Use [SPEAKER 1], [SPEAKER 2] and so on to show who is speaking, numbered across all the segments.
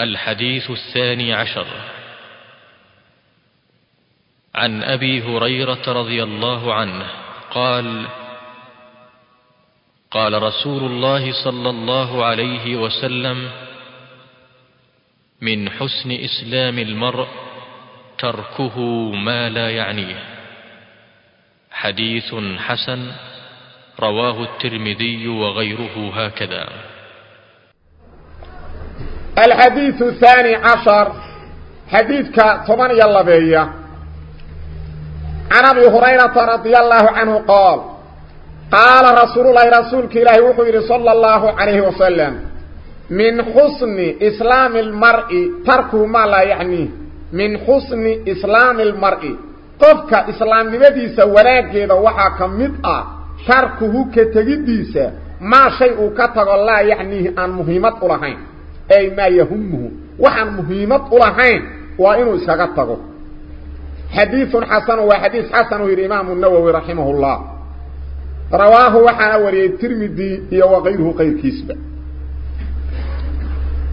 [SPEAKER 1] الحديث الثاني عشر. عن أبي هريرة رضي الله عنه قال قال رسول الله صلى الله عليه وسلم من حسن إسلام المرء تركه ما لا يعنيه حديث حسن رواه الترمذي وغيره هكذا.
[SPEAKER 2] الحديث الثاني عشر حديثك طبعا يلا بيا عن أبي هريرة رضي الله عنه قال قال رسول الله رسولك إلهي وحير صلى الله عليه وسلم من حسن إسلام المرء تركه ما لا يعنيه من حسن إسلام المرء. قفك إسلام نمديسة وراكيدا وحا كمدأ تركه كتجديسة ما شيء كتغ الله يعنيه أن مهمة لهين أي ما يهمه. وحن مهمة لهين وإنه سقطه حديث حسن وحديث حسن الإمام النووي رحمه الله. رواه وحنا وري الترمذي وغيره غير كسبه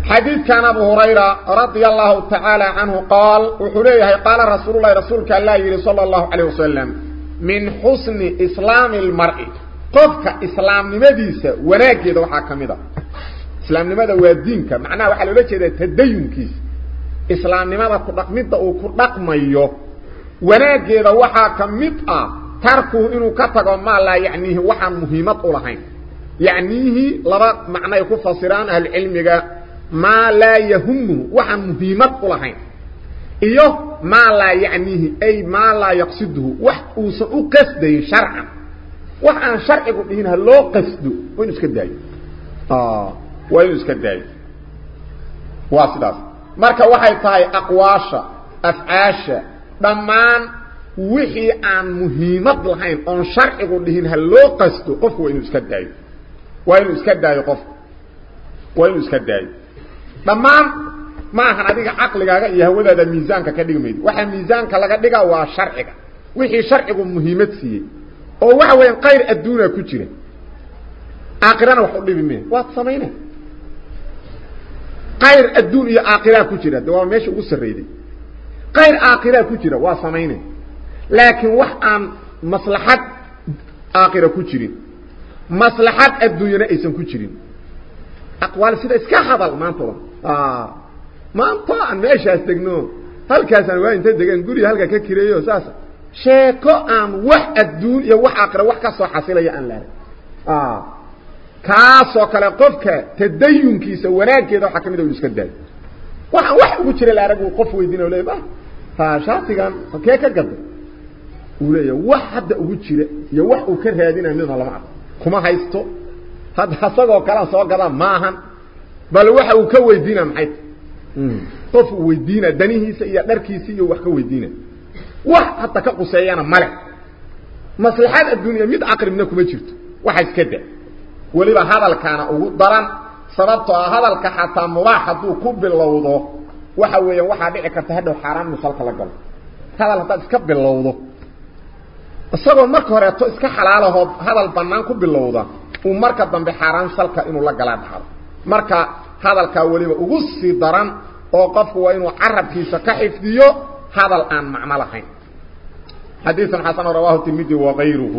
[SPEAKER 2] حديث كان أبو هريرة رضي الله تعالى عنه قال وحليه قال رسول الله رسولك الله صلى الله عليه وسلم من حسن إسلام المرء. قفك إسلام نمديسة وناكيد وحا إسلام نمدا ودينك معناه وحا لولا جيدا تدين كيس إسلام نمدا كدقمدا أو كدقميو وناكيد وحا كمدا تركه إنه كتغو ما لا يعنيه وحا مهمة لهين يعنيه لبا معنى يكون فصيران أهل العلم ما لا يهمه وحا مهمة لهين iyo ma la yaanihi ay ma la yaqsiduhu wax uu soo qasday sharcan. Wax aan sharcigu dhihin loo qasdo waynu iska daayo. Ah waynu iska daayo waa sidaas marka waxay tahay aqwaasha afcaasha dhamaan wixii aan muhiimad lahayn oon sharcigu dhihin loo qasdo qofku waynu iska daayo waynu iska daayo qof waynu iska daayo dhamaan ma ahan adiga aqligaaga iyo hawadaada miisaanka ka dhigmeed waxa miisaanka laga dhiga waa sharciga wixii sharcigu muhiimad siiyay oo waxa weyn qayr adduuna ku jira aakhirana wax u dhibimeen waad sameeyna qayr adduun iyo aakhira ku jira waa meesha ugu sareeyay qayr aakhira ku jira waa sameeyna laakiin wax aan maslaxad aakhira ku jirin maslaxad adduunyana aysan ku jirin aqwaal sida iska hadal maanta ah maanta aan meeshaas degno halkaasaan waa inta degan guri halka ka kireeyo saas sheeko aan wax adduun iyo wax aakhira wax ka soo xasilaya aan laarin ah kaasoo kale qofka tadayunkiisa wanaaggeeda waxa kamid ah iska daay waxa wax ugu jira la aragu qof weydiinayo leeyahay ha shaatigan kee ka gad uu leeyahay wax hadda ugu jira iyo wax uu ka raadinayo midna lama arko kuma haysto hadda asagoo kala soo gada maahan bal waxa uu ka weydiina maxay qof weydiina danihiisa iyo dharkiisa iyo wax ka weydiina wax hatta ka quseeyana male maslaxad adduunya mid aqribna kuma jirto waxa iska daa waliba hadalkaana ugu daran sababtoo ah hadalka xataa mubaax hadduu ku bilowdo waxa weeyaan waxaa dhici karta hadhow xaaraan misalka la galo hadal haddaad iska bilowdo isagoo marka horeeto iska xalaalaho hadal bannaan ku bilowda uu marka dambe xaaraan salka inuu la galaa dhaxlo marka hadalka waliba ugu sii daran oo qofku waa inuu carabkiisa ka xifdiyo hadal aan macno lahayn حديث حسن رواه الترمذي وغيره